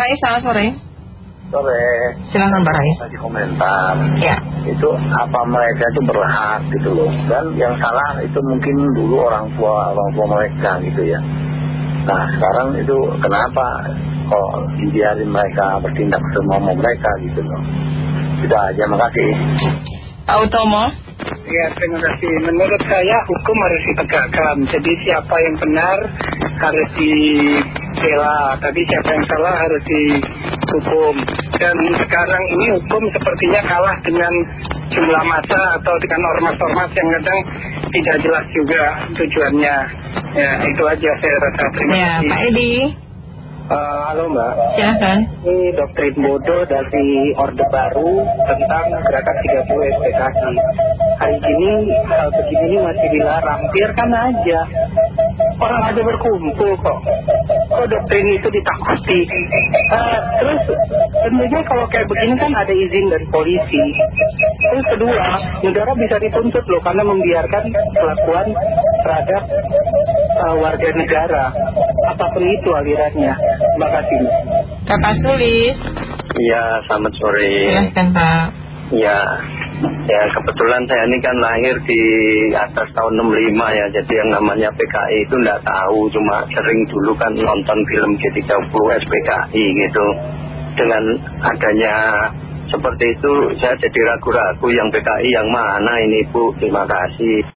Rais, selamat sore. Sore. Silakan Pak. Tadi komentar. Ya. Itu apa mereka itu berhak gitu loh. Dan yang salah itu mungkin dulu orang tua orang tua mereka gitu ya. Nah sekarang itu kenapa kok dibiarin mereka bertindak semua mau mereka gitu loh. Sudah aja, makasih. Pak Utomo. Ya terima kasih. Menurut saya hukum harus ditegakkan. Jadi siapa yang benar harus dibela. Tapi siapa yang salah harus dihukum. Dan sekarang ini hukum sepertinya kalah dengan jumlah masa atau dengan ormas-ormas yang kadang tidak jelas juga tujuannya. Ya itu aja saya rasa. Terima Ya, kasih. Pak Edi. Eh, halo Mbak. Silakan. Ini doktrin bodoh dari Orde Baru tentang gerakan 30 SPKI. Hari ini hal begini ini masih dilarang. Biarkan aja. Orang aja berkumpul kok. Kok doktrin itu ditakuti? Eh, terus tentunya kalau kayak begini kan ada izin dari polisi. Terus kedua, negara bisa dituntut loh karena membiarkan kelakuan terhadap eh, warga negara. Apa pun itu alirannya. Terima kasih. Bapak Sulis. Iya selamat sore. Silakan Pak. Ya, ya kebetulan saya ini kan lahir di atas tahun 65 ya, jadi yang namanya PKI itu nggak tahu, cuma sering dulu kan nonton film G30 SPKI gitu. Dengan adanya seperti itu saya jadi ragu-ragu yang PKI yang mana ini Bu, terima kasih.